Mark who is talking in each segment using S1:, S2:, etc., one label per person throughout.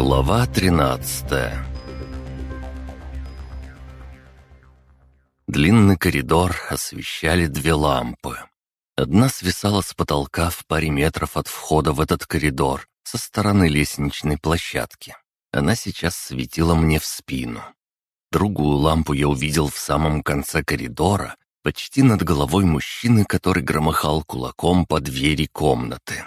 S1: Глава 13 Длинный коридор освещали две лампы. Одна свисала с потолка в паре метров от входа в этот коридор со стороны лестничной площадки. Она сейчас светила мне в спину. Другую лампу я увидел в самом конце коридора, почти над головой мужчины, который громыхал кулаком по двери комнаты.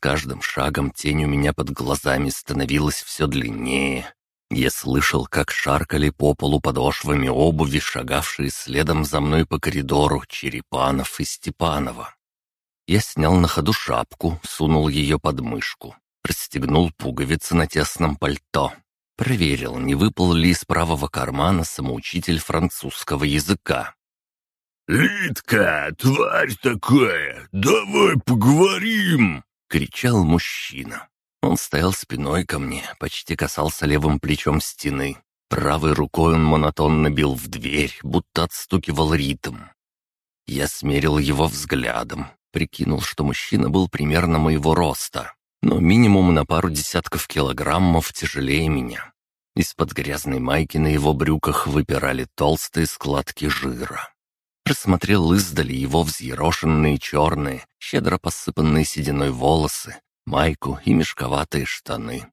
S1: С каждым шагом тень у меня под глазами становилась все длиннее. Я слышал, как шаркали по полу подошвами обуви, шагавшие следом за мной по коридору Черепанов и Степанова. Я снял на ходу шапку, сунул ее под мышку, расстегнул пуговицы на тесном пальто, проверил, не выпал ли из правого кармана самоучитель французского языка.
S2: «Литка, тварь такая, давай поговорим!»
S1: — кричал мужчина. Он стоял спиной ко мне, почти касался левым плечом стены. Правой рукой он монотонно бил в дверь, будто отстукивал ритм. Я смерил его взглядом, прикинул, что мужчина был примерно моего роста, но минимум на пару десятков килограммов тяжелее меня. Из-под грязной майки на его брюках выпирали толстые складки жира. Рассмотрел издали его взъерошенные черные, щедро посыпанные сединой волосы, майку и мешковатые штаны.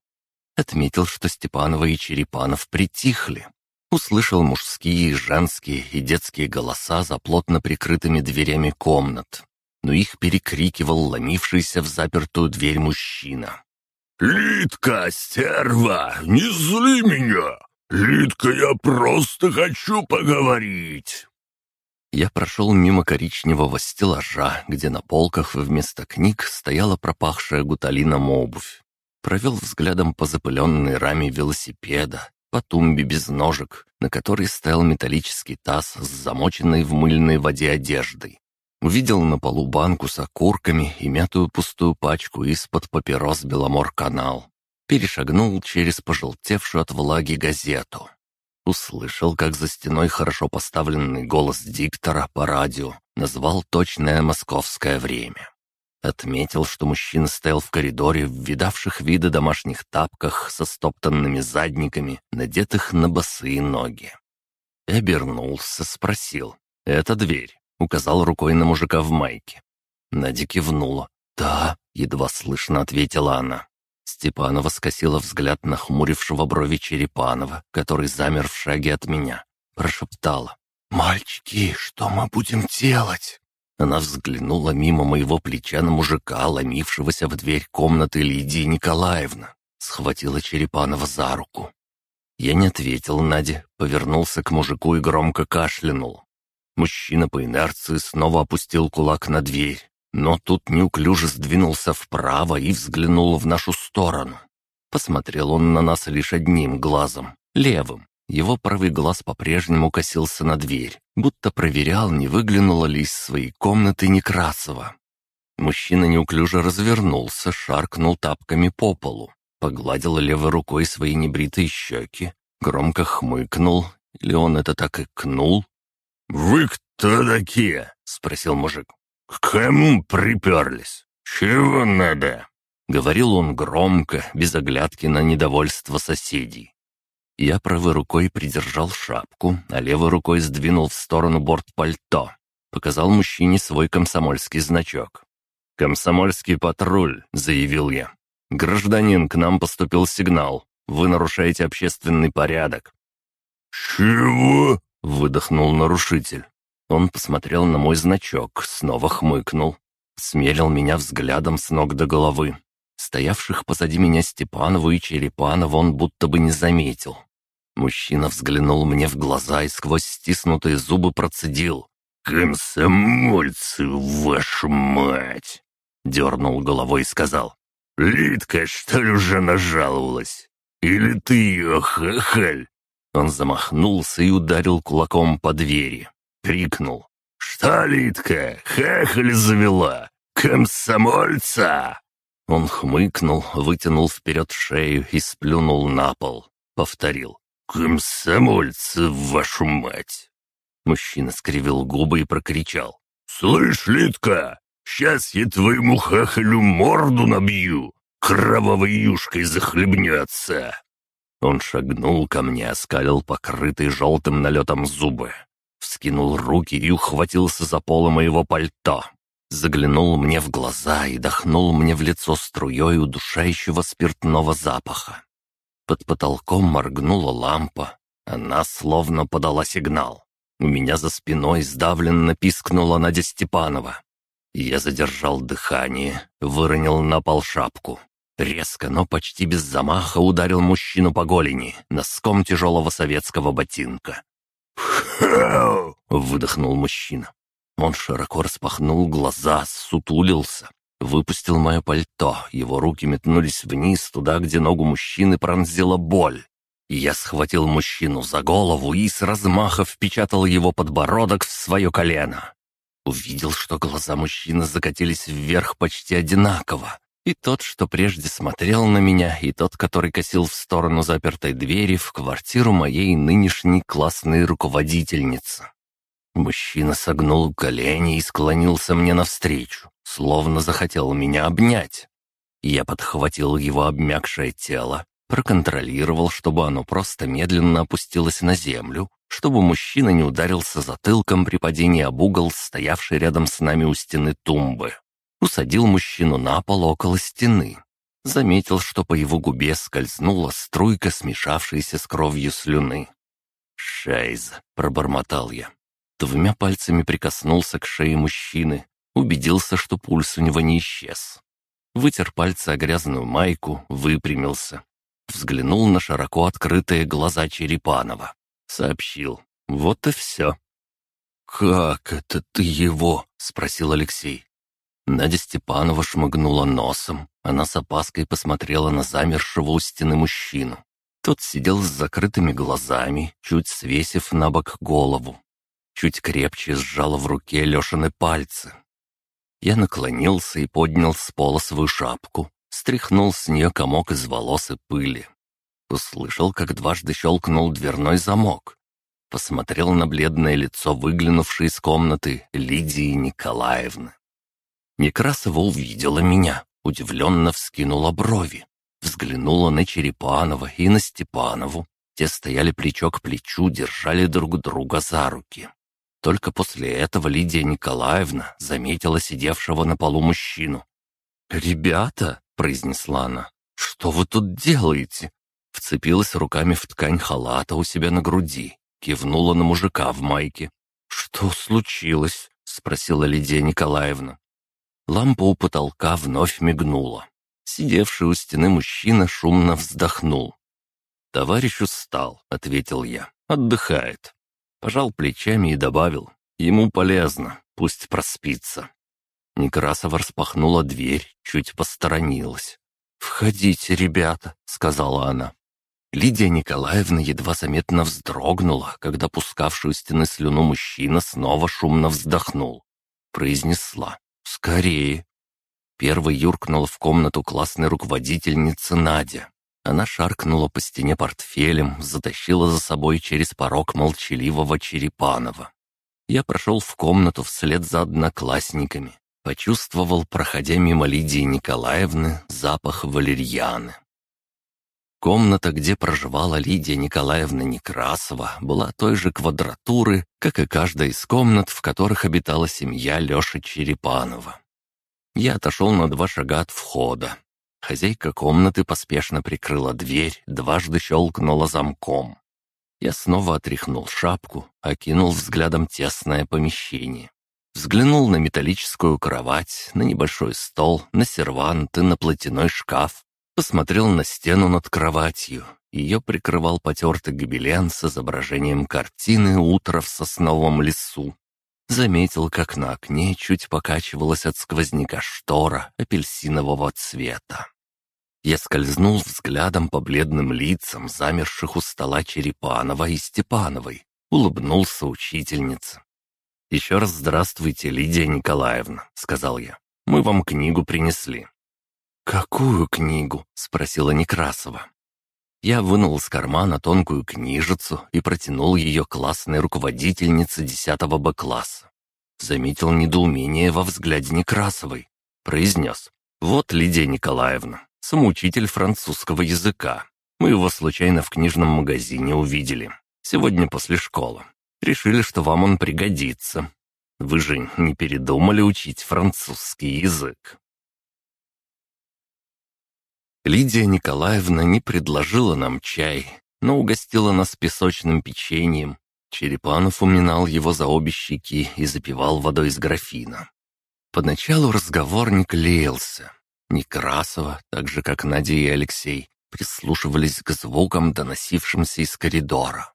S1: Отметил, что Степанова и Черепанов притихли. Услышал мужские, женские и детские голоса за плотно прикрытыми дверями комнат, но их перекрикивал ломившийся в запертую дверь мужчина.
S2: «Литка, стерва, не зли меня! Литка, я просто хочу поговорить!»
S1: Я прошел мимо коричневого стеллажа, где на полках вместо книг стояла пропахшая гуталином обувь. Провел взглядом по запыленной раме велосипеда, по тумбе без ножек, на которой стоял металлический таз с замоченной в мыльной воде одеждой. Увидел на полу банку с окурками и мятую пустую пачку из-под папирос «Беломор-канал». Перешагнул через пожелтевшую от влаги газету. Услышал, как за стеной хорошо поставленный голос диктора по радио назвал точное московское время. Отметил, что мужчина стоял в коридоре в видавших виды домашних тапках со стоптанными задниками, надетых на босые ноги. Обернулся, спросил. «Это дверь», — указал рукой на мужика в майке. Надя кивнула. «Да», — едва слышно ответила она. Степанова скосила взгляд на хмурившего брови Черепанова, который замер в шаге от меня. Прошептала. «Мальчики, что мы будем делать?» Она взглянула мимо моего плеча на мужика, ломившегося в дверь комнаты Лидии Николаевны. Схватила Черепанова за руку. Я не ответил Наде, повернулся к мужику и громко кашлянул. Мужчина по инерции снова опустил кулак на дверь, но тут неуклюже сдвинулся вправо и взглянул в нашу сторону. Посмотрел он на нас лишь одним глазом, левым. Его правый глаз по-прежнему косился на дверь, будто проверял, не выглянула ли из своей комнаты Некрасова. Мужчина неуклюже развернулся, шаркнул тапками по полу, погладил левой рукой свои небритые щеки, громко хмыкнул, или он это так и кнул.
S2: «Вы кто такие?» — спросил мужик. «К кому приперлись? Чего надо?»
S1: Говорил он громко, без оглядки на недовольство соседей. Я правой рукой придержал шапку, а левой рукой сдвинул в сторону борт пальто. Показал мужчине свой комсомольский значок. «Комсомольский патруль», — заявил я. «Гражданин, к нам поступил сигнал. Вы нарушаете общественный порядок».
S2: «Чего?»
S1: — выдохнул нарушитель. Он посмотрел на мой значок, снова хмыкнул. Смерил меня взглядом с ног до головы. Стоявших позади меня Степанову и Черепанова он будто бы не заметил. Мужчина взглянул мне в глаза и сквозь стиснутые зубы процедил.
S2: «Комсомольцы, вашу мать!»
S1: Дернул головой и сказал.
S2: «Литка, что ли, уже нажаловалась? Или ты ее хахаль?»
S1: Он замахнулся и ударил кулаком по двери крикнул.
S2: «Что, Литка, хахаль завела? Комсомольца!»
S1: Он хмыкнул, вытянул вперед шею и сплюнул на пол. Повторил.
S2: «Комсомольца, вашу мать!»
S1: Мужчина скривил губы и прокричал.
S2: «Слышь, Литка, сейчас я твоему хахалю морду набью! кровавой юшкой захлебнется!»
S1: Он шагнул ко мне, оскалил покрытый желтым налетом зубы. Вскинул руки и ухватился за полы моего пальто. Заглянул мне в глаза и дохнул мне в лицо струей удушающего спиртного запаха. Под потолком моргнула лампа. Она словно подала сигнал. У меня за спиной сдавленно пискнула Надя Степанова. Я задержал дыхание, выронил на пол шапку. Резко, но почти без замаха ударил мужчину по голени носком тяжелого советского ботинка. Выдохнул мужчина. Он широко распахнул глаза, сутулился, выпустил мое пальто. Его руки метнулись вниз, туда, где ногу мужчины пронзила боль. Я схватил мужчину за голову и с размаха впечатал его подбородок в свое колено. Увидел, что глаза мужчины закатились вверх почти одинаково. И тот, что прежде смотрел на меня, и тот, который косил в сторону запертой двери в квартиру моей нынешней классной руководительницы. Мужчина согнул колени и склонился мне навстречу, словно захотел меня обнять. Я подхватил его обмякшее тело, проконтролировал, чтобы оно просто медленно опустилось на землю, чтобы мужчина не ударился затылком при падении об угол, стоявший рядом с нами у стены тумбы. Усадил мужчину на пол около стены. Заметил, что по его губе скользнула струйка, смешавшаяся с кровью слюны. «Шайз», — пробормотал я. Двумя пальцами прикоснулся к шее мужчины, убедился, что пульс у него не исчез. Вытер пальцы о грязную майку, выпрямился. Взглянул на широко открытые глаза Черепанова. Сообщил. «Вот и все». «Как это ты его?» — спросил Алексей. Надя Степанова шмыгнула носом. Она с опаской посмотрела на замершего у стены мужчину. Тот сидел с закрытыми глазами, чуть свесив на бок голову. Чуть крепче сжала в руке Лешины пальцы. Я наклонился и поднял с пола свою шапку, стряхнул с нее комок из волос и пыли. Услышал, как дважды щелкнул дверной замок. Посмотрел на бледное лицо, выглянувшей из комнаты Лидии Николаевны. Некрасова увидела меня, удивленно вскинула брови. Взглянула на Черепанова и на Степанову. Те стояли плечо к плечу, держали друг друга за руки. Только после этого Лидия Николаевна заметила сидевшего на полу мужчину. «Ребята!» — произнесла она. «Что вы тут делаете?» Вцепилась руками в ткань халата у себя на груди, кивнула на мужика в майке. «Что случилось?» — спросила Лидия Николаевна. Лампа у потолка вновь мигнула. Сидевший у стены мужчина шумно вздохнул. «Товарищ устал», — ответил я. «Отдыхает». Пожал плечами и добавил. «Ему полезно, пусть проспится». Некрасова распахнула дверь, чуть посторонилась. «Входите, ребята», — сказала она. Лидия Николаевна едва заметно вздрогнула, когда пускавшую стены слюну мужчина снова шумно вздохнул. Произнесла «Скорее». Первой юркнула в комнату классной руководительницы Надя. Она шаркнула по стене портфелем, затащила за собой через порог молчаливого Черепанова. Я прошел в комнату вслед за одноклассниками. Почувствовал, проходя мимо Лидии Николаевны, запах валерьяны. Комната, где проживала Лидия Николаевна Некрасова, была той же квадратуры, как и каждая из комнат, в которых обитала семья Леши Черепанова. Я отошел на два шага от входа. Хозяйка комнаты поспешно прикрыла дверь, дважды щелкнула замком. Я снова отряхнул шапку, окинул взглядом тесное помещение. Взглянул на металлическую кровать, на небольшой стол, на сервант и на платяной шкаф. Посмотрел на стену над кроватью. Ее прикрывал потертый гобелен с изображением картины «Утро в сосновом лесу». Заметил, как на окне чуть покачивалась от сквозняка штора апельсинового цвета. Я скользнул взглядом по бледным лицам, замерших у стола Черепанова и Степановой. Улыбнулся учительнице. «Еще раз здравствуйте, Лидия Николаевна», — сказал я. «Мы вам книгу принесли». «Какую книгу?» — спросила Некрасова. Я вынул из кармана тонкую книжицу и протянул ее классной руководительнице 10 Б-класса. Заметил недоумение во взгляде Некрасовой. Произнес. «Вот, Лидия Николаевна, самоучитель французского языка. Мы его случайно в книжном магазине увидели. Сегодня после школы. Решили, что вам он пригодится. Вы же не передумали учить французский язык?» Лидия Николаевна не предложила нам чай, но угостила нас песочным печеньем. Черепанов уминал его за обе щеки и запивал водой из графина. Поначалу разговор не клеился. Некрасова, так же как Надя и Алексей, прислушивались к звукам, доносившимся из коридора.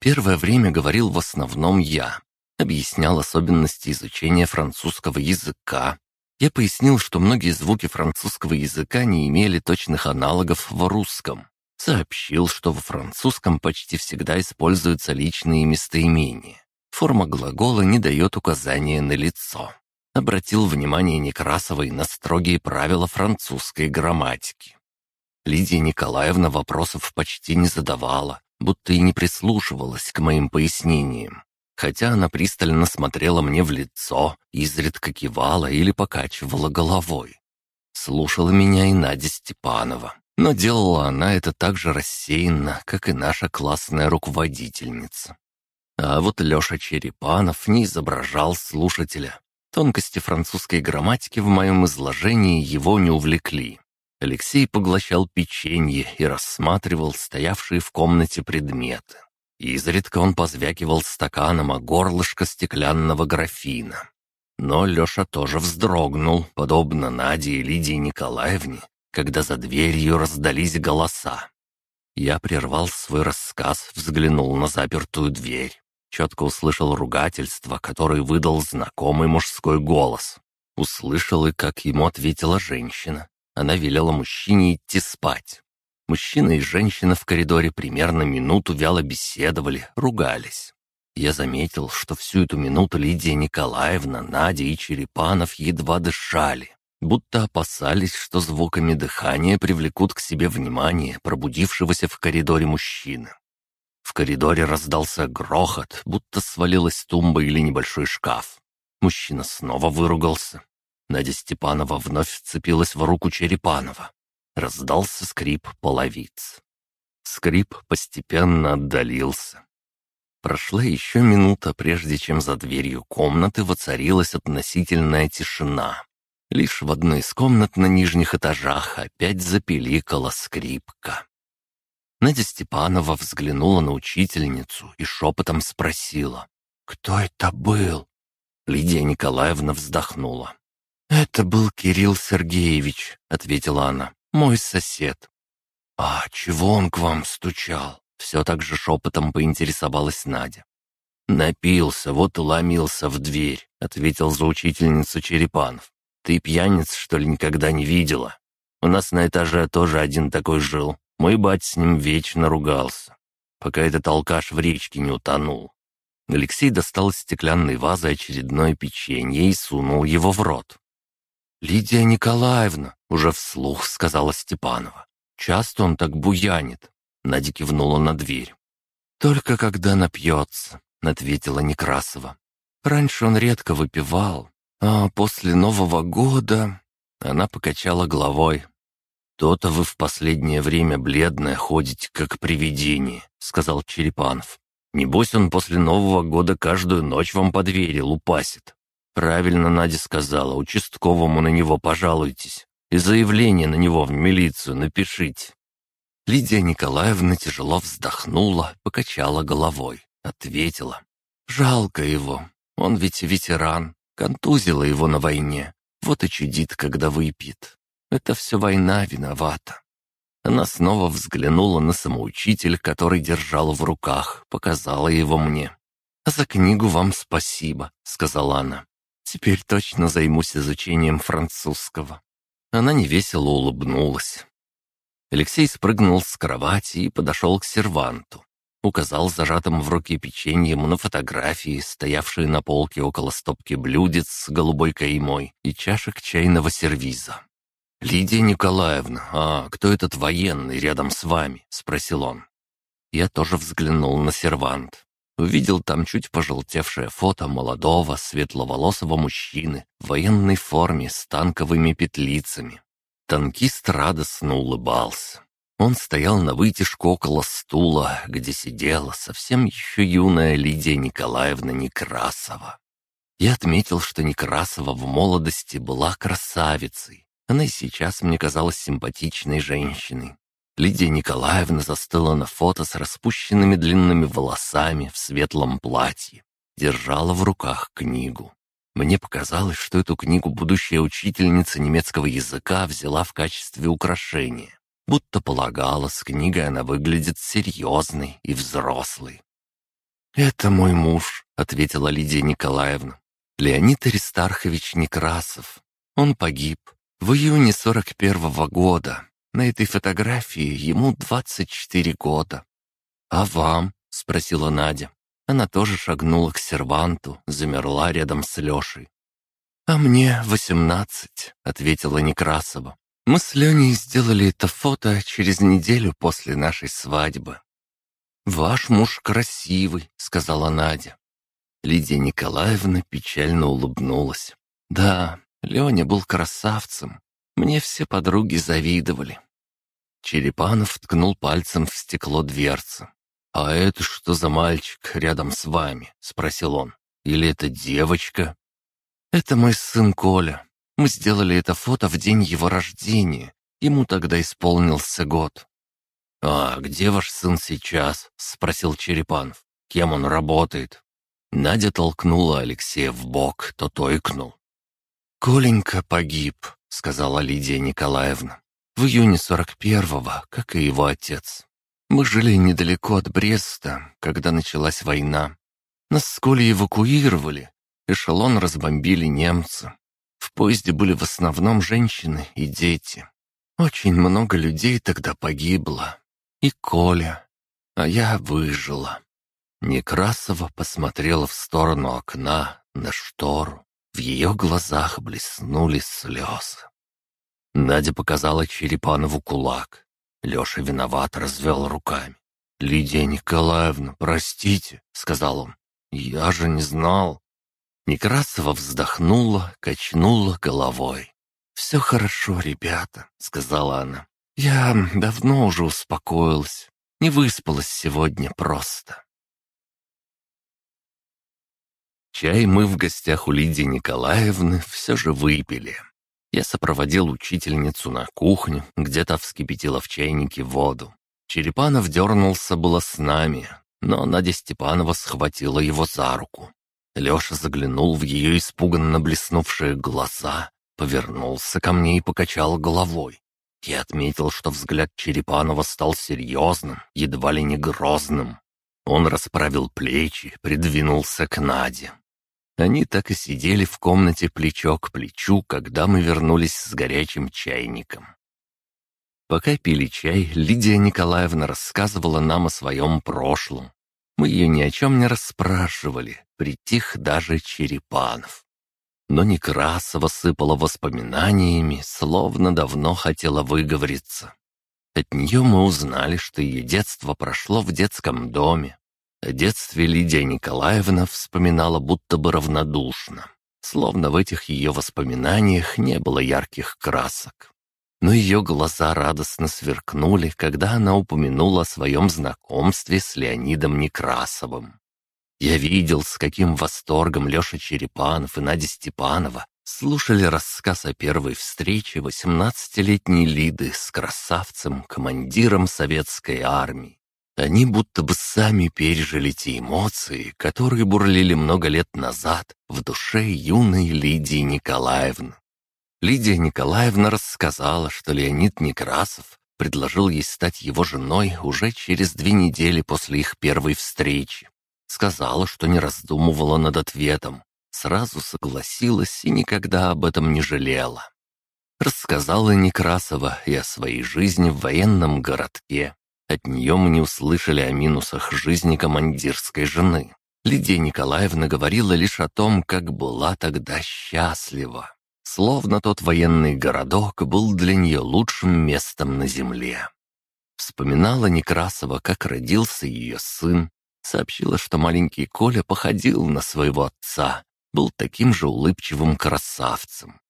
S1: Первое время говорил в основном я. Объяснял особенности изучения французского языка. Я пояснил, что многие звуки французского языка не имели точных аналогов в русском. Сообщил, что во французском почти всегда используются личные местоимения. Форма глагола не дает указания на лицо. Обратил внимание Некрасовой на строгие правила французской грамматики. Лидия Николаевна вопросов почти не задавала, будто и не прислушивалась к моим пояснениям. Хотя она пристально смотрела мне в лицо, изредка кивала или покачивала головой. Слушала меня и Надя Степанова. Но делала она это так же рассеянно, как и наша классная руководительница. А вот Леша Черепанов не изображал слушателя. Тонкости французской грамматики в моем изложении его не увлекли. Алексей поглощал печенье и рассматривал стоявшие в комнате предметы. Изредка он позвякивал стаканом о горлышко стеклянного графина. Но Леша тоже вздрогнул, подобно Наде и Лидии Николаевне, когда за дверью раздались голоса. Я прервал свой рассказ, взглянул на запертую дверь. Четко услышал ругательство, которое выдал знакомый мужской голос. Услышал и как ему ответила женщина. Она велела мужчине идти спать. Мужчина и женщина в коридоре примерно минуту вяло беседовали, ругались. Я заметил, что всю эту минуту Лидия Николаевна, Надя и Черепанов едва дышали будто опасались, что звуками дыхания привлекут к себе внимание пробудившегося в коридоре мужчины. В коридоре раздался грохот, будто свалилась тумба или небольшой шкаф. Мужчина снова выругался. Надя Степанова вновь вцепилась в руку Черепанова. Раздался скрип половиц. Скрип постепенно отдалился. Прошла еще минута, прежде чем за дверью комнаты воцарилась относительная тишина. Лишь в одной из комнат на нижних этажах опять запеликала скрипка. Надя Степанова взглянула на учительницу и шепотом спросила, «Кто это был?» Лидия Николаевна вздохнула. «Это был Кирилл Сергеевич», — ответила она, — «мой сосед». «А чего он к вам стучал?» — все так же шепотом поинтересовалась Надя. «Напился, вот и ломился в дверь», — ответил за учительницу Черепанов. Ты пьяниц, что ли, никогда не видела? У нас на этаже тоже один такой жил. Мой бать с ним вечно ругался, пока этот алкаш в речке не утонул. Алексей достал из стеклянной вазы очередное печенье и сунул его в рот. «Лидия Николаевна», — уже вслух сказала Степанова. «Часто он так буянит». Надя кивнула на дверь. «Только когда напьется», — ответила Некрасова. «Раньше он редко выпивал, а после Нового года...» Она покачала головой. «То-то вы в последнее время бледная ходите, как привидение», — сказал Черепанов. «Небось он после Нового года каждую ночь вам по двери лупасит». «Правильно Надя сказала, участковому на него пожалуйтесь и заявление на него в милицию напишите». Лидия Николаевна тяжело вздохнула, покачала головой, ответила. «Жалко его, он ведь ветеран, Контузило его на войне. Вот и чудит, когда выпьет. Это все война виновата. Она снова взглянула на самоучитель, который держала в руках, показала его мне. «А за книгу вам спасибо», — сказала она. «Теперь точно займусь изучением французского». Она невесело улыбнулась. Алексей спрыгнул с кровати и подошел к серванту указал зажатым в руке печеньем на фотографии, стоявшие на полке около стопки блюдец с голубой каймой и чашек чайного сервиза. «Лидия Николаевна, а кто этот военный рядом с вами?» — спросил он. Я тоже взглянул на сервант. Увидел там чуть пожелтевшее фото молодого, светловолосого мужчины в военной форме с танковыми петлицами. Танкист радостно улыбался. Он стоял на вытяжку около стула, где сидела совсем еще юная Лидия Николаевна Некрасова. Я отметил, что Некрасова в молодости была красавицей. Она и сейчас мне казалась симпатичной женщиной. Лидия Николаевна застыла на фото с распущенными длинными волосами в светлом платье. Держала в руках книгу. Мне показалось, что эту книгу будущая учительница немецкого языка взяла в качестве украшения. Будто полагала, с книгой она выглядит серьезной и взрослой. «Это мой муж», — ответила Лидия Николаевна. «Леонид Аристархович Некрасов. Он погиб в июне сорок первого года, на этой фотографии ему 24 года. «А вам?» — спросила Надя. Она тоже шагнула к серванту, замерла рядом с Лешей. «А мне восемнадцать», — ответила Некрасова. «Мы с Леней сделали это фото через неделю после нашей свадьбы». «Ваш муж красивый», — сказала Надя. Лидия Николаевна печально улыбнулась. «Да, Леня был красавцем. Мне все подруги завидовали. Черепанов ткнул пальцем в стекло дверцы. «А это что за мальчик рядом с вами?» — спросил он. «Или это девочка?» «Это мой сын Коля. Мы сделали это фото в день его рождения. Ему тогда исполнился год». «А где ваш сын сейчас?» — спросил Черепанов. «Кем он работает?» Надя толкнула Алексея в бок, тот ойкнул. «Коленька погиб», — сказала Лидия Николаевна. В июне сорок первого, как и его отец. Мы жили недалеко от Бреста, когда началась война. Нас с Колей эвакуировали, эшелон разбомбили немцы. В поезде были в основном женщины и дети. Очень много людей тогда погибло. И Коля. А я выжила. Некрасова посмотрела в сторону окна, на штору. В ее глазах блеснули слезы. Надя показала Черепанову кулак. Леша виноват развел руками. «Лидия Николаевна, простите», — сказал он. «Я же не знал». Некрасова вздохнула, качнула головой. «Все хорошо, ребята», — сказала она. «Я давно уже успокоилась. Не выспалась сегодня просто». Чай мы в гостях у Лидии Николаевны все же выпили. Я сопроводил учительницу на кухню, где-то вскипятила в чайнике воду. Черепанов дернулся было с нами, но Надя Степанова схватила его за руку. Леша заглянул в ее испуганно блеснувшие глаза, повернулся ко мне и покачал головой. Я отметил, что взгляд Черепанова стал серьезным, едва ли не грозным. Он расправил плечи, придвинулся к Наде. Они так и сидели в комнате плечо к плечу, когда мы вернулись с горячим чайником. Пока пили чай, Лидия Николаевна рассказывала нам о своем прошлом. Мы ее ни о чем не расспрашивали, притих даже Черепанов. Но Некрасова сыпала воспоминаниями, словно давно хотела выговориться. От нее мы узнали, что ее детство прошло в детском доме, о детстве Лидия Николаевна вспоминала будто бы равнодушно, словно в этих ее воспоминаниях не было ярких красок. Но ее глаза радостно сверкнули, когда она упомянула о своем знакомстве с Леонидом Некрасовым. Я видел, с каким восторгом Леша Черепанов и Надя Степанова слушали рассказ о первой встрече восемнадцатилетней Лиды с красавцем, командиром советской армии. Они будто бы сами пережили те эмоции, которые бурлили много лет назад в душе юной Лидии Николаевны. Лидия Николаевна рассказала, что Леонид Некрасов предложил ей стать его женой уже через две недели после их первой встречи. Сказала, что не раздумывала над ответом, сразу согласилась и никогда об этом не жалела. Рассказала Некрасова и о своей жизни в военном городке, от нее мы не услышали о минусах жизни командирской жены. Лидия Николаевна говорила лишь о том, как была тогда счастлива. Словно тот военный городок был для нее лучшим местом на земле. Вспоминала Некрасова, как родился ее сын. Сообщила, что маленький Коля походил на своего отца, был таким же улыбчивым красавцем.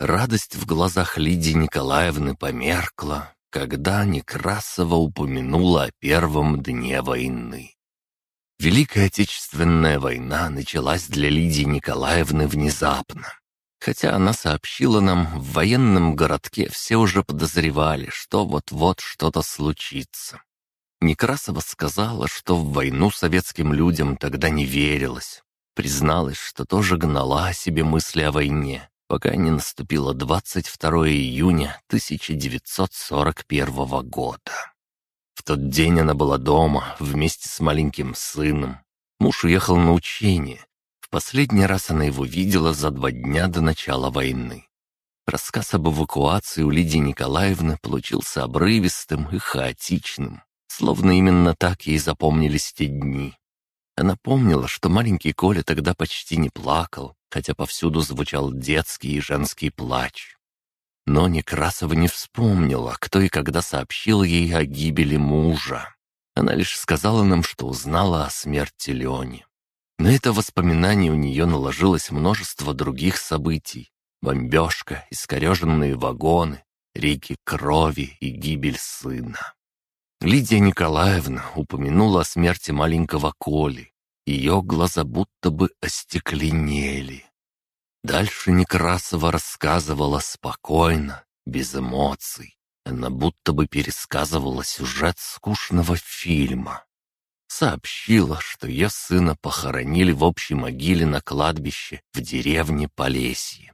S1: Радость в глазах Лидии Николаевны померкла, когда Некрасова упомянула о первом дне войны. Великая Отечественная война началась для Лидии Николаевны внезапно. Хотя она сообщила нам, в военном городке все уже подозревали, что вот-вот что-то случится. Некрасова сказала, что в войну советским людям тогда не верилось. Призналась, что тоже гнала о себе мысли о войне, пока не наступило 22 июня 1941 года. В тот день она была дома вместе с маленьким сыном. Муж уехал на учение. В последний раз она его видела за два дня до начала войны. Рассказ об эвакуации у Лидии Николаевны получился обрывистым и хаотичным, словно именно так ей запомнились те дни. Она помнила, что маленький Коля тогда почти не плакал, хотя повсюду звучал детский и женский плач. Но Некрасова не вспомнила, кто и когда сообщил ей о гибели мужа. Она лишь сказала нам, что узнала о смерти Леони. На это воспоминание у нее наложилось множество других событий. Бомбежка, искореженные вагоны, реки крови и гибель сына. Лидия Николаевна упомянула о смерти маленького Коли. Ее глаза будто бы остекленели. Дальше Некрасова рассказывала спокойно, без эмоций. Она будто бы пересказывала сюжет скучного фильма. Сообщила, что ее сына похоронили в общей могиле на кладбище в деревне Полесье.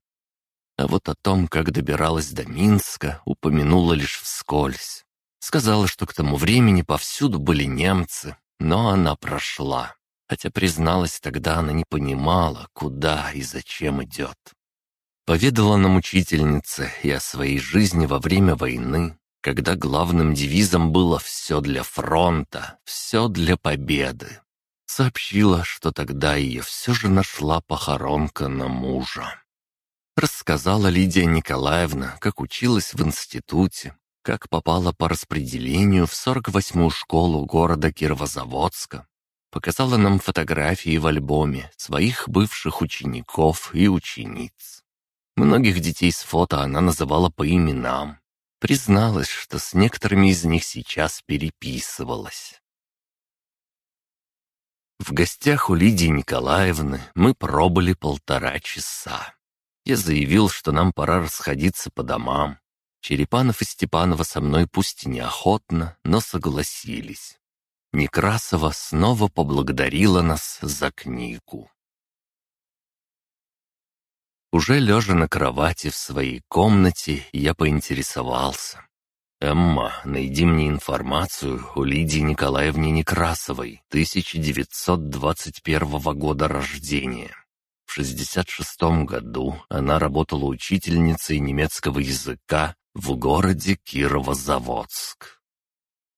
S1: А вот о том, как добиралась до Минска, упомянула лишь вскользь. Сказала, что к тому времени повсюду были немцы, но она прошла хотя призналась тогда, она не понимала, куда и зачем идет. Поведала нам учительница и о своей жизни во время войны, когда главным девизом было «все для фронта, все для победы». Сообщила, что тогда ее все же нашла похоронка на мужа. Рассказала Лидия Николаевна, как училась в институте, как попала по распределению в 48-ю школу города Кировозаводска, показала нам фотографии в альбоме своих бывших учеников и учениц. Многих детей с фото она называла по именам. Призналась, что с некоторыми из них сейчас переписывалась. В гостях у Лидии Николаевны мы пробыли полтора часа. Я заявил, что нам пора расходиться по домам. Черепанов и Степанова со мной пусть и неохотно, но согласились. Некрасова снова поблагодарила нас за книгу. Уже лежа на кровати в своей комнате, я поинтересовался. «Эмма, найди мне информацию о Лидии Николаевне Некрасовой, 1921 года рождения. В 66 году она работала учительницей немецкого языка в городе Кирово-Заводск.